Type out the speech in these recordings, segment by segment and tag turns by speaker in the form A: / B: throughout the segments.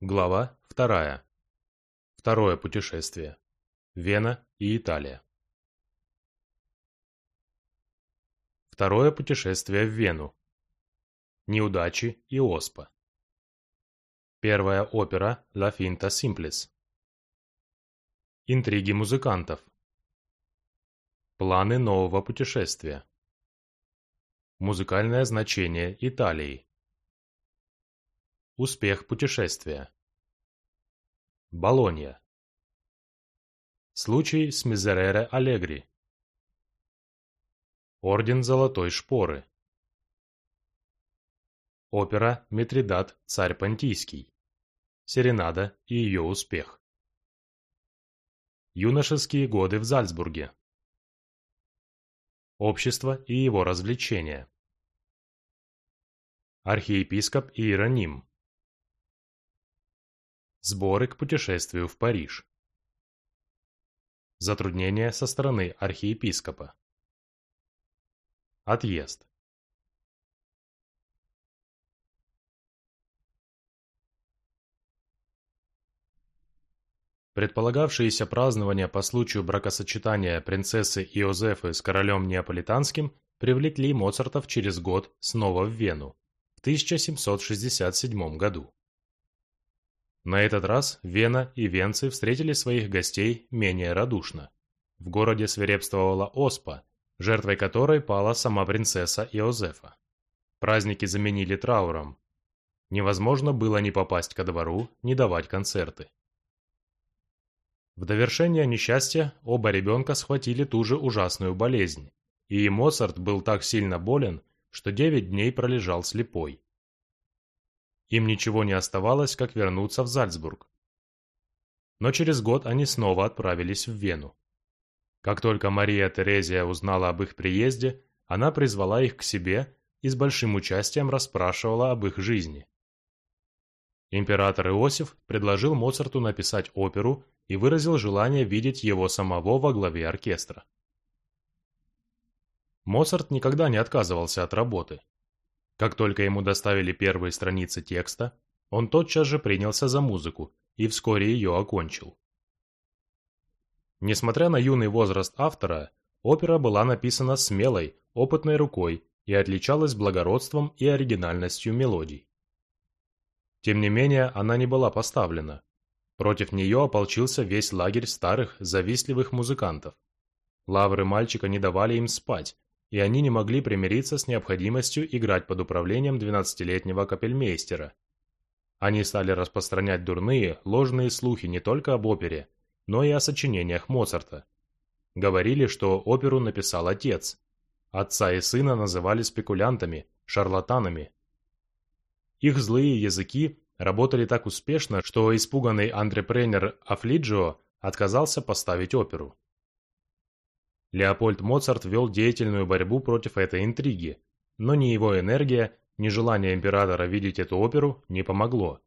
A: Глава вторая. Второе путешествие. Вена и Италия. Второе путешествие в Вену. Неудачи и оспа. Первая опера «La Finta Simplis». Интриги музыкантов. Планы нового путешествия. Музыкальное значение Италии. Успех путешествия. Болонья. Случай с Мизерере Аллегри. Орден Золотой Шпоры. Опера «Митридат. Царь Понтийский». Серенада и ее успех. Юношеские годы в Зальцбурге. Общество и его развлечения. Архиепископ Иероним. Сборы к путешествию в Париж. Затруднения со стороны архиепископа. Отъезд. Предполагавшиеся празднования по случаю бракосочетания принцессы Иозефы с королем Неаполитанским привлекли Моцартов через год снова в Вену, в 1767 году. На этот раз Вена и венцы встретили своих гостей менее радушно. В городе свирепствовала оспа, жертвой которой пала сама принцесса Иозефа. Праздники заменили трауром. Невозможно было ни попасть ко двору, ни давать концерты. В довершение несчастья оба ребенка схватили ту же ужасную болезнь, и Моцарт был так сильно болен, что девять дней пролежал слепой. Им ничего не оставалось, как вернуться в Зальцбург. Но через год они снова отправились в Вену. Как только Мария Терезия узнала об их приезде, она призвала их к себе и с большим участием расспрашивала об их жизни. Император Иосиф предложил Моцарту написать оперу и выразил желание видеть его самого во главе оркестра. Моцарт никогда не отказывался от работы. Как только ему доставили первые страницы текста, он тотчас же принялся за музыку и вскоре ее окончил. Несмотря на юный возраст автора, опера была написана смелой, опытной рукой и отличалась благородством и оригинальностью мелодий. Тем не менее, она не была поставлена. Против нее ополчился весь лагерь старых, завистливых музыкантов. Лавры мальчика не давали им спать, и они не могли примириться с необходимостью играть под управлением 12-летнего капельмейстера. Они стали распространять дурные, ложные слухи не только об опере, но и о сочинениях Моцарта. Говорили, что оперу написал отец. Отца и сына называли спекулянтами, шарлатанами, их злые языки работали так успешно, что испуганный антрепренер Афлиджио отказался поставить оперу. Леопольд Моцарт вел деятельную борьбу против этой интриги, но ни его энергия, ни желание императора видеть эту оперу не помогло.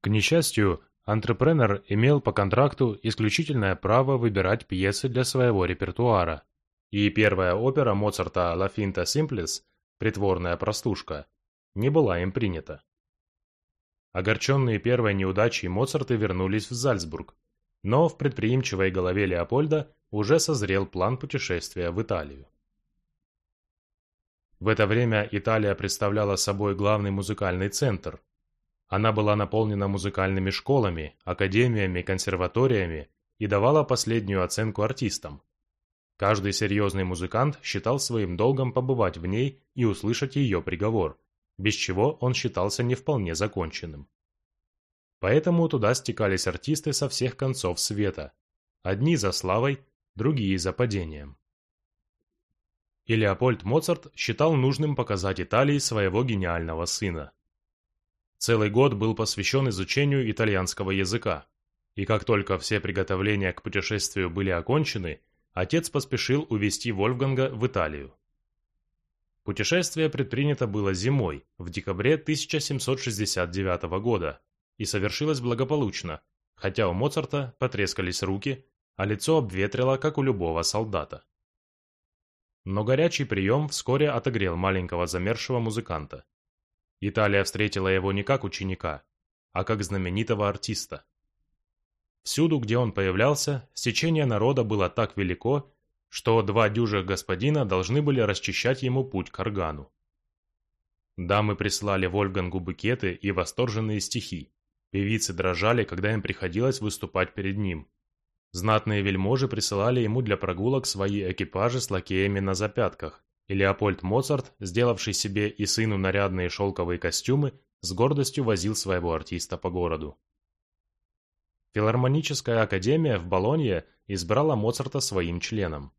A: К несчастью, антрепренер имел по контракту исключительное право выбирать пьесы для своего репертуара, и первая опера Моцарта «La Finta Simplis» «Притворная простушка» не была им принята. Огорченные первой неудачей Моцарты вернулись в Зальцбург, но в предприимчивой голове Леопольда уже созрел план путешествия в Италию. В это время Италия представляла собой главный музыкальный центр. Она была наполнена музыкальными школами, академиями, консерваториями и давала последнюю оценку артистам. Каждый серьезный музыкант считал своим долгом побывать в ней и услышать ее приговор без чего он считался не вполне законченным. Поэтому туда стекались артисты со всех концов света, одни за славой, другие за падением. И Леопольд Моцарт считал нужным показать Италии своего гениального сына. Целый год был посвящен изучению итальянского языка, и как только все приготовления к путешествию были окончены, отец поспешил увезти Вольфганга в Италию. Путешествие предпринято было зимой, в декабре 1769 года, и совершилось благополучно, хотя у Моцарта потрескались руки, а лицо обветрило, как у любого солдата. Но горячий прием вскоре отогрел маленького замерзшего музыканта. Италия встретила его не как ученика. а как знаменитого артиста. Всюду, где он появлялся, стечение народа было так велико, что два дюжих господина должны были расчищать ему путь к органу. Дамы прислали Вольгангу букеты и восторженные стихи. Певицы дрожали, когда им приходилось выступать перед ним. Знатные вельможи присылали ему для прогулок свои экипажи с лакеями на запятках, и Леопольд Моцарт, сделавший себе и сыну нарядные шелковые костюмы, с гордостью возил своего артиста по городу. Филармоническая академия в Болонье избрала Моцарта своим членом.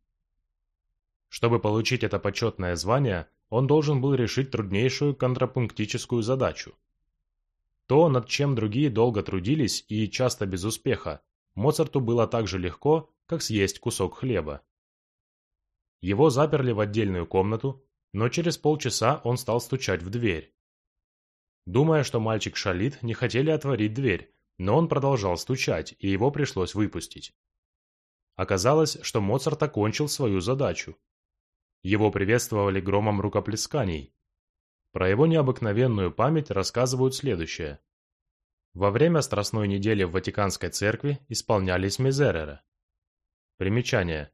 A: Чтобы получить это почетное звание, он должен был решить труднейшую контрапунктическую задачу. То, над чем другие долго трудились и часто без успеха, Моцарту было так же легко, как съесть кусок хлеба. Его заперли в отдельную комнату, но через полчаса он стал стучать в дверь. Думая, что мальчик шалит, не хотели отворить дверь, но он продолжал стучать, и его пришлось выпустить. Оказалось, что Моцарт окончил свою задачу. Его приветствовали громом рукоплесканий. Про его необыкновенную память рассказывают следующее. Во время Страстной недели в Ватиканской церкви исполнялись мизереры. Примечание.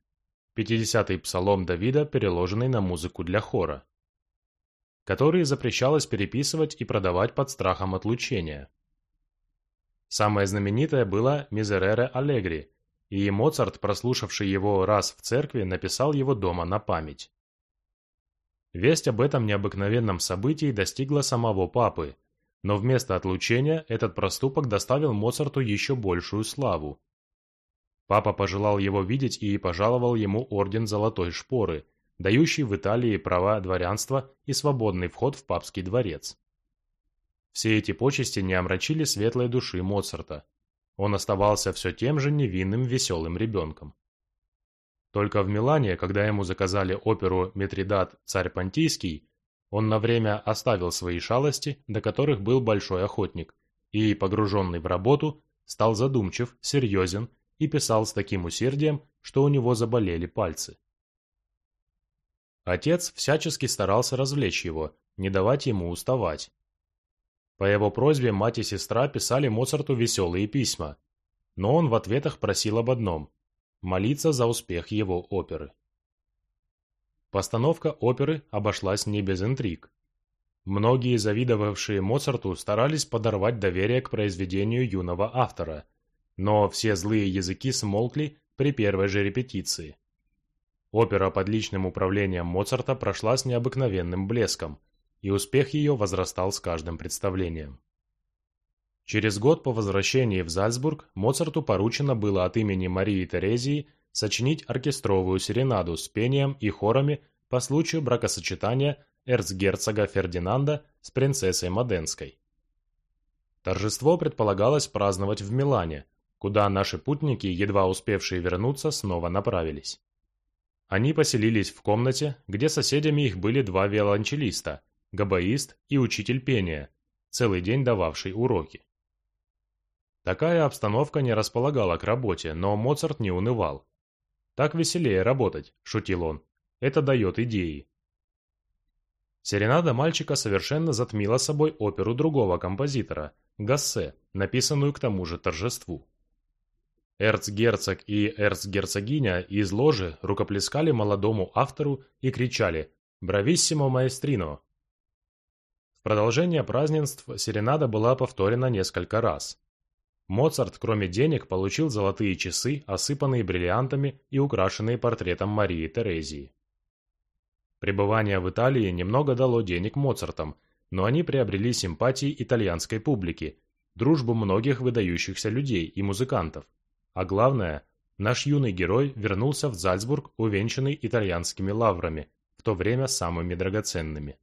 A: 50-й псалом Давида, переложенный на музыку для хора. Которые запрещалось переписывать и продавать под страхом отлучения. Самое знаменитое было «Мизерере Аллегри», и Моцарт, прослушавший его раз в церкви, написал его дома на память. Весть об этом необыкновенном событии достигла самого папы, но вместо отлучения этот проступок доставил Моцарту еще большую славу. Папа пожелал его видеть и пожаловал ему орден Золотой Шпоры, дающий в Италии права дворянства и свободный вход в папский дворец. Все эти почести не омрачили светлой души Моцарта. Он оставался все тем же невинным веселым ребенком. Только в Милане, когда ему заказали оперу «Митридат. Царь Понтийский», он на время оставил свои шалости, до которых был большой охотник, и, погруженный в работу, стал задумчив, серьезен и писал с таким усердием, что у него заболели пальцы. Отец всячески старался развлечь его, не давать ему уставать. По его просьбе мать и сестра писали Моцарту веселые письма, но он в ответах просил об одном молиться за успех его оперы. Постановка оперы обошлась не без интриг. Многие завидовавшие Моцарту старались подорвать доверие к произведению юного автора, но все злые языки смолкли при первой же репетиции. Опера под личным управлением Моцарта прошла с необыкновенным блеском, и успех ее возрастал с каждым представлением. Через год по возвращении в Зальцбург Моцарту поручено было от имени Марии Терезии сочинить оркестровую серенаду с пением и хорами по случаю бракосочетания эрцгерцога Фердинанда с принцессой Моденской. Торжество предполагалось праздновать в Милане, куда наши путники, едва успевшие вернуться, снова направились. Они поселились в комнате, где соседями их были два виолончелиста, габаист и учитель пения, целый день дававший уроки. Такая обстановка не располагала к работе, но Моцарт не унывал. «Так веселее работать», – шутил он. «Это дает идеи». Серенада мальчика совершенно затмила собой оперу другого композитора, Гассе, написанную к тому же торжеству. Эрцгерцог и эрцгерцогиня из ложи рукоплескали молодому автору и кричали «Брависсимо маэстрино!». В продолжение празднеств серенада была повторена несколько раз. Моцарт, кроме денег, получил золотые часы, осыпанные бриллиантами и украшенные портретом Марии Терезии. Пребывание в Италии немного дало денег Моцартам, но они приобрели симпатии итальянской публики, дружбу многих выдающихся людей и музыкантов. А главное, наш юный герой вернулся в Зальцбург, увенчанный итальянскими лаврами, в то время самыми драгоценными.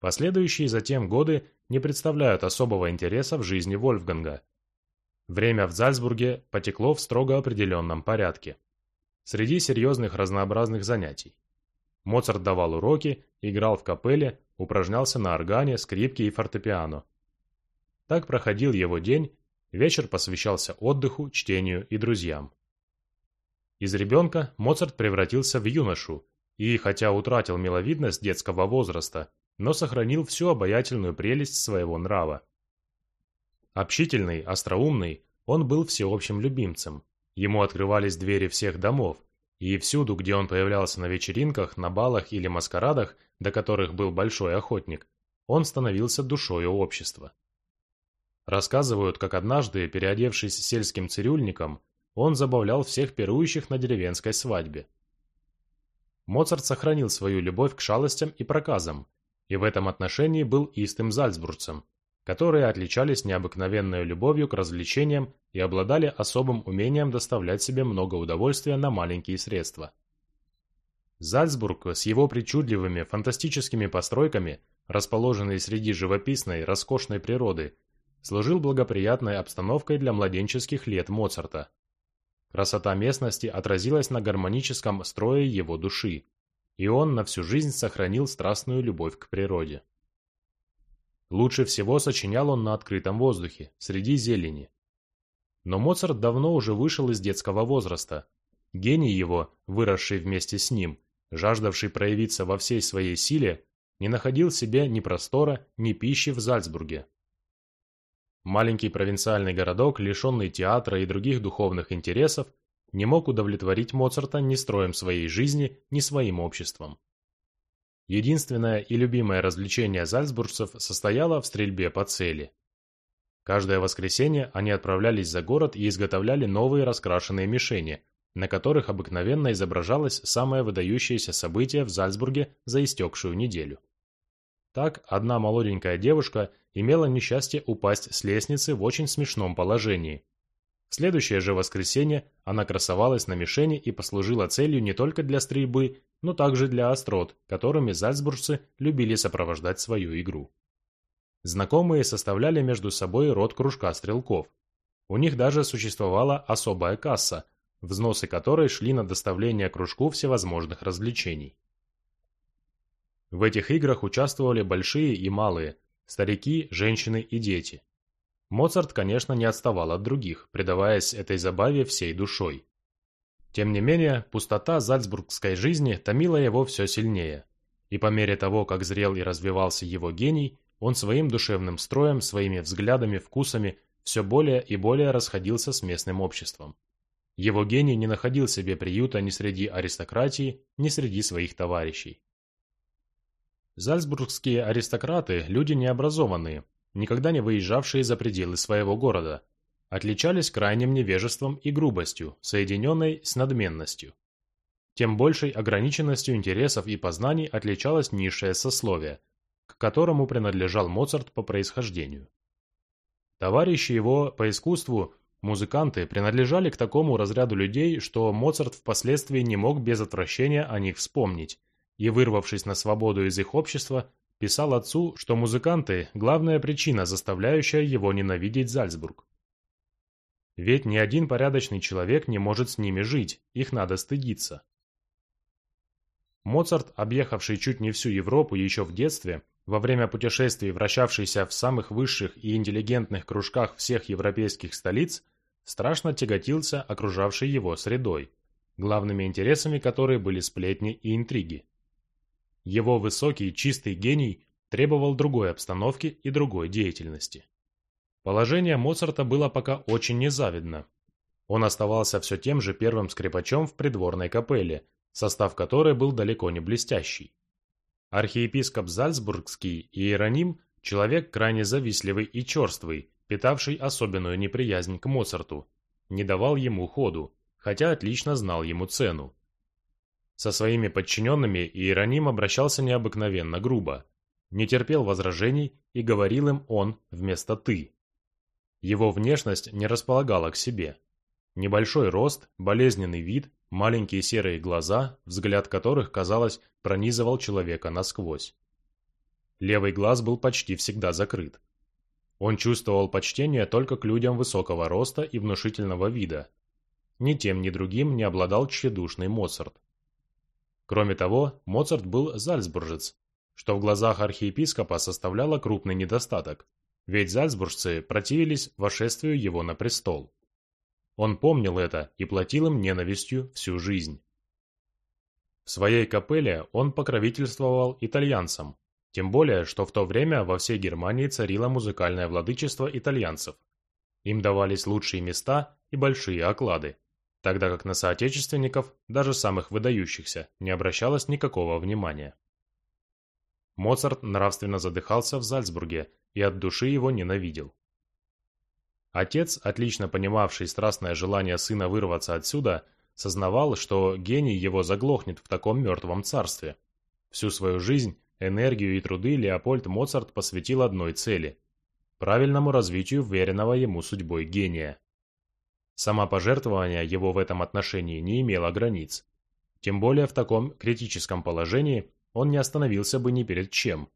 A: Последующие затем годы не представляют особого интереса в жизни Вольфганга. Время в Зальцбурге потекло в строго определенном порядке. Среди серьезных разнообразных занятий. Моцарт давал уроки, играл в капелле, упражнялся на органе, скрипке и фортепиано. Так проходил его день, вечер посвящался отдыху, чтению и друзьям. Из ребенка Моцарт превратился в юношу, и, хотя утратил миловидность детского возраста, но сохранил всю обаятельную прелесть своего нрава. Общительный, остроумный, он был всеобщим любимцем. Ему открывались двери всех домов, и всюду, где он появлялся на вечеринках, на балах или маскарадах, до которых был большой охотник, он становился душою общества. Рассказывают, как однажды, переодевшись сельским цирюльником, он забавлял всех пирующих на деревенской свадьбе. Моцарт сохранил свою любовь к шалостям и проказам, и в этом отношении был истым зальцбургцем, которые отличались необыкновенной любовью к развлечениям и обладали особым умением доставлять себе много удовольствия на маленькие средства. Зальцбург с его причудливыми фантастическими постройками, расположенный среди живописной, роскошной природы, служил благоприятной обстановкой для младенческих лет Моцарта. Красота местности отразилась на гармоническом строе его души, и он на всю жизнь сохранил страстную любовь к природе. Лучше всего сочинял он на открытом воздухе, среди зелени. Но Моцарт давно уже вышел из детского возраста. Гений его, выросший вместе с ним, жаждавший проявиться во всей своей силе, не находил себе ни простора, ни пищи в Зальцбурге. Маленький провинциальный городок, лишенный театра и других духовных интересов, не мог удовлетворить Моцарта ни строем своей жизни, ни своим обществом. Единственное и любимое развлечение зальцбургцев состояло в стрельбе по цели. Каждое воскресенье они отправлялись за город и изготовляли новые раскрашенные мишени, на которых обыкновенно изображалось самое выдающееся событие в Зальцбурге за истекшую неделю. Так, одна молоденькая девушка имела несчастье упасть с лестницы в очень смешном положении. В следующее же воскресенье она красовалась на мишени и послужила целью не только для стрельбы, но также для острот, которыми зальцбуржцы любили сопровождать свою игру. Знакомые составляли между собой род кружка стрелков. У них даже существовала особая касса, взносы которой шли на доставление кружку всевозможных развлечений. В этих играх участвовали большие и малые, старики, женщины и дети. Моцарт, конечно, не отставал от других, предаваясь этой забаве всей душой. Тем не менее, пустота зальцбургской жизни томила его все сильнее. И по мере того, как зрел и развивался его гений, он своим душевным строем, своими взглядами, вкусами все более и более расходился с местным обществом. Его гений не находил себе приюта ни среди аристократии, ни среди своих товарищей. Зальцбургские аристократы – люди необразованные, никогда не выезжавшие за пределы своего города, отличались крайним невежеством и грубостью, соединенной с надменностью. Тем большей ограниченностью интересов и познаний отличалось низшее сословие, к которому принадлежал Моцарт по происхождению. Товарищи его по искусству, музыканты, принадлежали к такому разряду людей, что Моцарт впоследствии не мог без отвращения о них вспомнить, и, вырвавшись на свободу из их общества, писал отцу, что музыканты – главная причина, заставляющая его ненавидеть Зальцбург. Ведь ни один порядочный человек не может с ними жить, их надо стыдиться. Моцарт, объехавший чуть не всю Европу еще в детстве, во время путешествий вращавшийся в самых высших и интеллигентных кружках всех европейских столиц, страшно тяготился окружавшей его средой, главными интересами которой были сплетни и интриги. Его высокий, чистый гений требовал другой обстановки и другой деятельности. Положение Моцарта было пока очень незавидно. Он оставался все тем же первым скрипачом в придворной капелле, состав которой был далеко не блестящий. Архиепископ Зальцбургский Иероним – человек крайне завистливый и черствый, питавший особенную неприязнь к Моцарту, не давал ему ходу, хотя отлично знал ему цену. Со своими подчиненными Иероним обращался необыкновенно грубо, не терпел возражений и говорил им он вместо «ты». Его внешность не располагала к себе. Небольшой рост, болезненный вид, маленькие серые глаза, взгляд которых, казалось, пронизывал человека насквозь. Левый глаз был почти всегда закрыт. Он чувствовал почтение только к людям высокого роста и внушительного вида. Ни тем, ни другим не обладал тщедушный Моцарт. Кроме того, Моцарт был зальцбуржец, что в глазах архиепископа составляло крупный недостаток, ведь зальцбуржцы противились вошествию его на престол. Он помнил это и платил им ненавистью всю жизнь. В своей капелле он покровительствовал итальянцам, тем более, что в то время во всей Германии царило музыкальное владычество итальянцев – Им давались лучшие места и большие оклады, тогда как на соотечественников, даже самых выдающихся, не обращалось никакого внимания. Моцарт нравственно задыхался в Зальцбурге и от души его ненавидел. Отец, отлично понимавший страстное желание сына вырваться отсюда, сознавал, что гений его заглохнет в таком мертвом царстве. Всю свою жизнь, энергию и труды Леопольд Моцарт посвятил одной цели – правильному развитию веренного ему судьбой гения. Самопожертвование его в этом отношении не имело границ. Тем более в таком критическом положении он не остановился бы ни перед чем.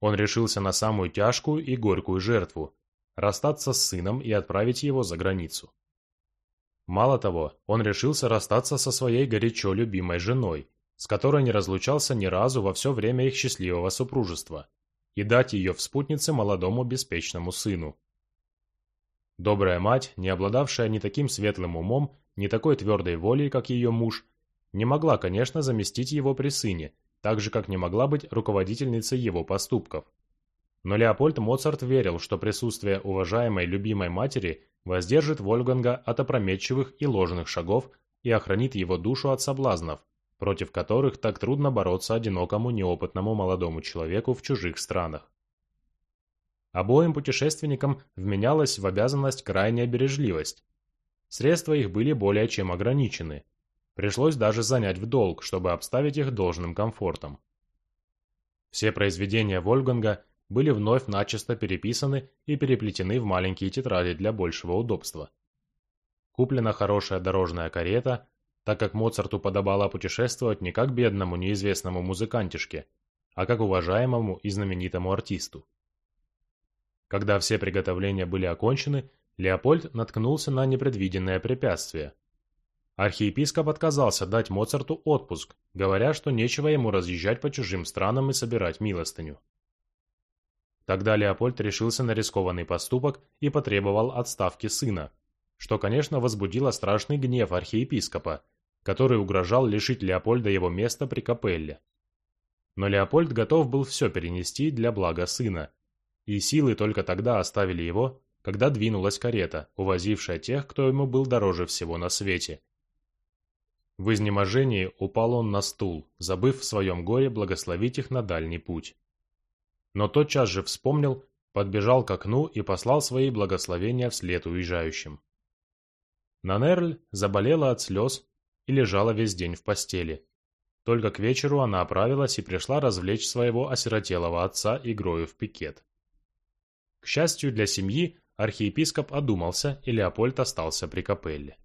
A: Он решился на самую тяжкую и горькую жертву – расстаться с сыном и отправить его за границу. Мало того, он решился расстаться со своей горячо любимой женой, с которой не разлучался ни разу во все время их счастливого супружества, и дать ее в спутнице молодому беспечному сыну. Добрая мать, не обладавшая ни таким светлым умом, ни такой твердой волей, как ее муж, не могла, конечно, заместить его при сыне, так же, как не могла быть руководительницей его поступков. Но Леопольд Моцарт верил, что присутствие уважаемой любимой матери воздержит Вольфганга от опрометчивых и ложных шагов и охранит его душу от соблазнов, против которых так трудно бороться одинокому неопытному молодому человеку в чужих странах. Обоим путешественникам вменялась в обязанность крайняя бережливость. Средства их были более чем ограничены. Пришлось даже занять в долг, чтобы обставить их должным комфортом. Все произведения Вольфганга были вновь начисто переписаны и переплетены в маленькие тетради для большего удобства. Куплена хорошая дорожная карета, так как Моцарту подобало путешествовать не как бедному неизвестному музыкантишке, а как уважаемому и знаменитому артисту. Когда все приготовления были окончены, Леопольд наткнулся на непредвиденное препятствие. Архиепископ отказался дать Моцарту отпуск, говоря, что нечего ему разъезжать по чужим странам и собирать милостыню. Тогда Леопольд решился на рискованный поступок и потребовал отставки сына, что, конечно, возбудило страшный гнев архиепископа, который угрожал лишить Леопольда его места при капелле. Но Леопольд готов был все перенести для блага сына, и силы только тогда оставили его, когда двинулась карета, увозившая тех, кто ему был дороже всего на свете. В изнеможении упал он на стул, забыв в своем горе благословить их на дальний путь но тотчас же вспомнил, подбежал к окну и послал свои благословения вслед уезжающим. Нанерль заболела от слез и лежала весь день в постели. Только к вечеру она оправилась и пришла развлечь своего осиротелого отца игрою в пикет. К счастью для семьи, архиепископ одумался, и Леопольд остался при капелле.